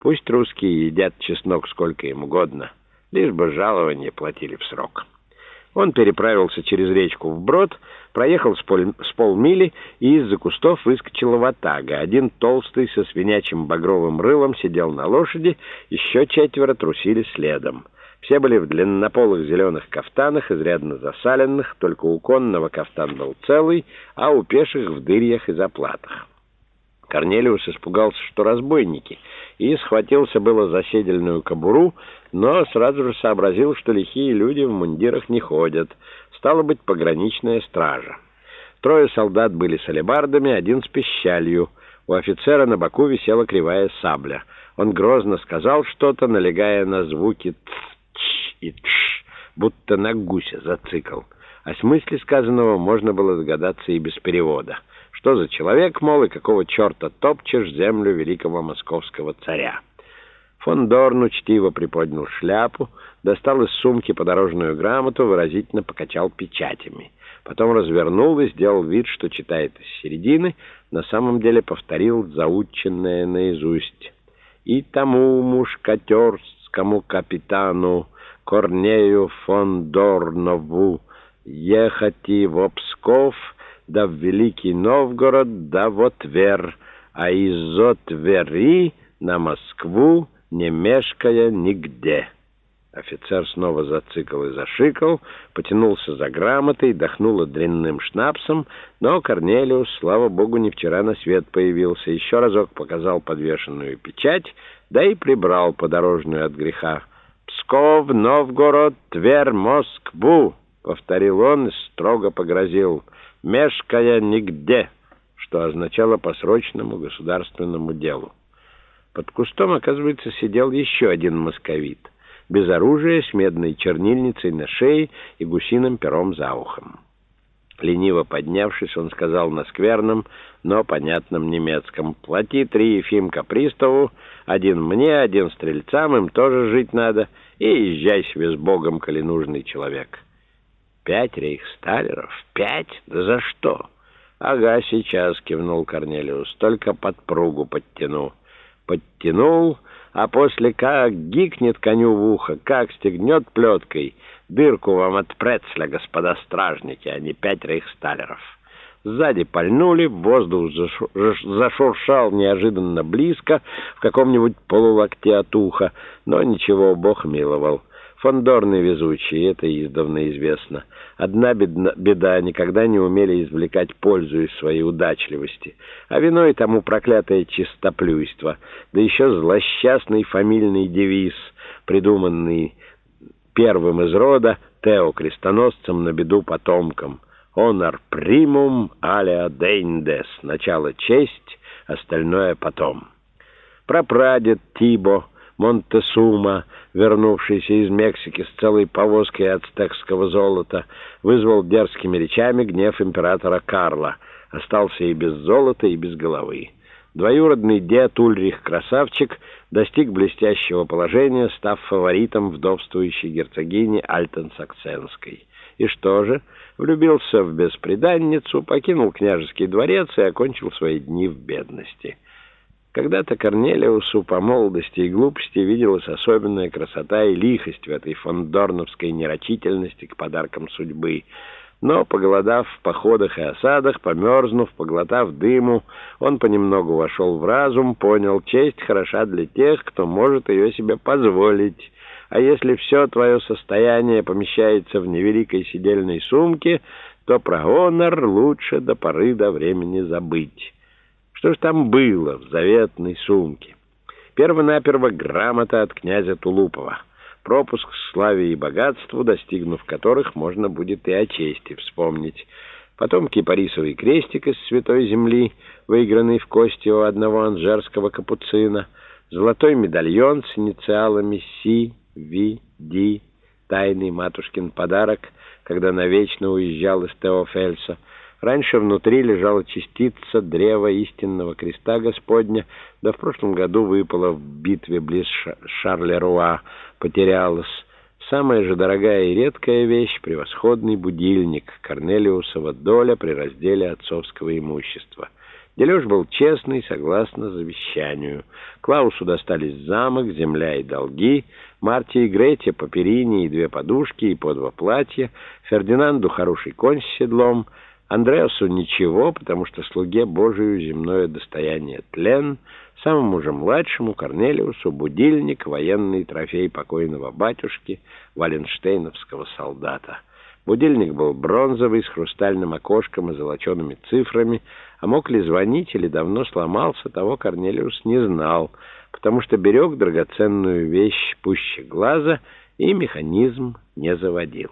Пусть русские едят чеснок сколько им угодно, лишь бы жалование платили в срок. Он переправился через речку вброд, проехал с, пол, с полмили, и из-за кустов выскочила ватага. Один толстый со свинячим багровым рылом сидел на лошади, еще четверо трусили следом. Все были в длиннополых зеленых кафтанах, изрядно засаленных, только у конного кафтан был целый, а у пеших в дырьях и заплатах. Корнелиус испугался, что разбойники, и схватился было за седельную кобуру, но сразу же сообразил, что лихие люди в мундирах не ходят. Стало быть, пограничная стража. Трое солдат были с алебардами, один с пищалью. У офицера на боку висела кривая сабля. Он грозно сказал что-то, налегая на звуки «ц» и «тш», будто на гуся зацикл. О смысле сказанного можно было догадаться и без перевода. Что за человек, мол, и какого черта топчешь землю великого московского царя? Фон Дорн учтиво приподнял шляпу, достал из сумки подорожную грамоту, выразительно покачал печатями. Потом развернул и сделал вид, что читает из середины, на самом деле повторил заученное наизусть. «И тому мушкатерскому капитану Корнею фон Дорнову ехать и в Псков — да в Великий Новгород, да в Отвер, а из Отвери на Москву, не мешкая нигде». Офицер снова зацикал и зашикал, потянулся за грамотой, дохнуло дрянным шнапсом, но Корнелиус, слава богу, не вчера на свет появился. Еще разок показал подвешенную печать, да и прибрал подорожную от греха. «Псков, Новгород, Тверь, Москву!» — повторил он и строго погрозил — «мешкая нигде», что означало по срочному государственному делу. Под кустом, оказывается, сидел еще один московит, без оружия, с медной чернильницей на шее и гусиным пером за ухом. Лениво поднявшись, он сказал на скверном, но понятном немецком, «Плати три Ефимка приставу, один мне, один стрельцам, им тоже жить надо, и езжай себе с Богом, коли нужный человек». Пять рейхсталеров? Пять? Да за что? Ага, сейчас, кивнул Корнелиус, только подпругу подтяну. Подтянул, а после как гикнет коню в ухо, как стегнет плеткой. Дырку вам от прецля, господа стражники, а не пять рейхсталеров. Сзади пальнули, воздух зашуршал неожиданно близко, в каком-нибудь полулокте от уха, но ничего, бог миловал. Фондорны везучие, это издавна известно. Одна бедна, беда, никогда не умели извлекать пользу из своей удачливости. А виной тому проклятое чистоплюйство, да еще злосчастный фамильный девиз, придуманный первым из рода Тео крестоносцем на беду потомкам. «Honor primum alia deindes» — начало честь, остальное потом. Прапрадед Тибо — Монтесума, вернувшийся из Мексики с целой повозкой ацтекского золота, вызвал дерзкими речами гнев императора Карла. Остался и без золота, и без головы. Двоюродный дед Ульрих Красавчик достиг блестящего положения, став фаворитом вдовствующей герцогини Альтенсаксенской. И что же? Влюбился в бесприданницу, покинул княжеский дворец и окончил свои дни в бедности. Когда-то Корнелиусу по молодости и глупости виделась особенная красота и лихость в этой фондорновской нерочительности к подаркам судьбы. Но, поголодав в походах и осадах, померзнув, поглотав дыму, он понемногу вошел в разум, понял, честь хороша для тех, кто может ее себе позволить. А если все твое состояние помещается в невеликой сидельной сумке, то про гонор лучше до поры до времени забыть». Что ж там было в заветной сумке? Первонаперво грамота от князя Тулупова. Пропуск к славе и богатству, достигнув которых можно будет и о чести вспомнить. Потом кипарисовый крестик из святой земли, выигранный в кости у одного анжерского капуцина, золотой медальон с инициалами Си, Ви, Ди, тайный матушкин подарок, когда навечно уезжал из Теофельса, Раньше внутри лежала частица древа истинного креста Господня, да в прошлом году выпала в битве близ Шарлеруа, потерялась. Самая же дорогая и редкая вещь — превосходный будильник Корнелиусова доля при разделе отцовского имущества. Дележ был честный, согласно завещанию. Клаусу достались замок, земля и долги, Марте и Грете по перине и две подушки и по два платья, Фердинанду хороший конь с седлом, Андреасу ничего, потому что слуге Божию земное достояние тлен, самому же младшему Корнелиусу будильник, военный трофей покойного батюшки, валенштейновского солдата. Будильник был бронзовый, с хрустальным окошком и золочеными цифрами, а мог ли звонить или давно сломался, того Корнелиус не знал, потому что берег драгоценную вещь пуще глаза и механизм не заводил.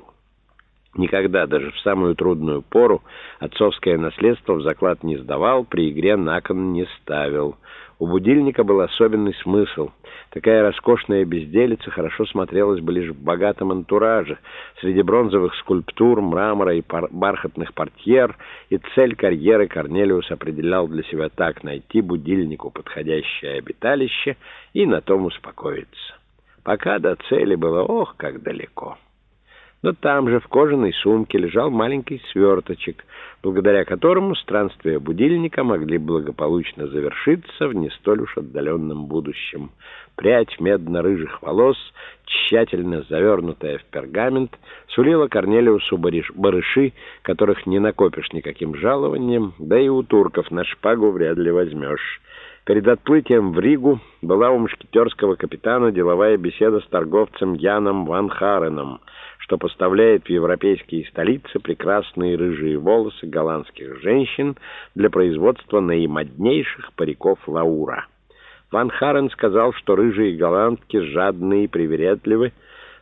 Никогда, даже в самую трудную пору, отцовское наследство в заклад не сдавал, при игре на кон не ставил. У будильника был особенный смысл. Такая роскошная безделица хорошо смотрелась бы лишь в богатом антураже, среди бронзовых скульптур, мрамора и пар бархатных портьер, и цель карьеры Корнелиус определял для себя так — найти будильнику подходящее обиталище и на том успокоиться. Пока до цели было ох, как далеко. Но там же в кожаной сумке лежал маленький сверточек, благодаря которому странствия будильника могли благополучно завершиться в не столь уж отдаленном будущем. Прядь медно-рыжих волос, тщательно завернутая в пергамент, сулила Корнелиусу барыши, которых не накопишь никаким жалованием, да и у турков на шпагу вряд ли возьмешь. Перед отплытием в Ригу была у мушкетерского капитана деловая беседа с торговцем Яном Ван Хареном, что поставляет в европейские столицы прекрасные рыжие волосы голландских женщин для производства наимоднейших париков Лаура. Ван Харен сказал, что рыжие голландки жадные и привередливы,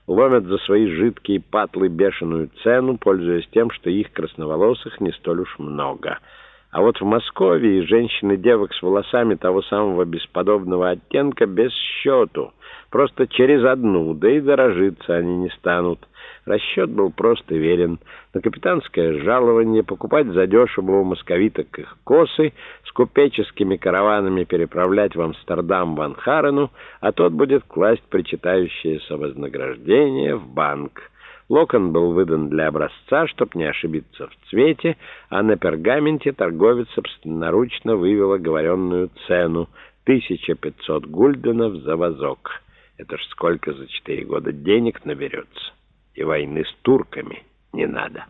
ломят за свои жидкие патлы бешеную цену, пользуясь тем, что их красноволосых не столь уж много — а вот в Москве женщины девок с волосами того самого бесподобного оттенка без счету. Просто через одну, да и дорожиться они не станут. Расчет был просто верен. На капитанское жалование покупать задешево у московиток их косы, с купеческими караванами переправлять в Амстердам Ван Харену, а тот будет класть причитающееся вознаграждение в банк. Локон был выдан для образца, чтоб не ошибиться в цвете, а на пергаменте торговец собственноручно вывел оговоренную цену — 1500 гульденов за вазок. Это ж сколько за четыре года денег наберется. И войны с турками не надо.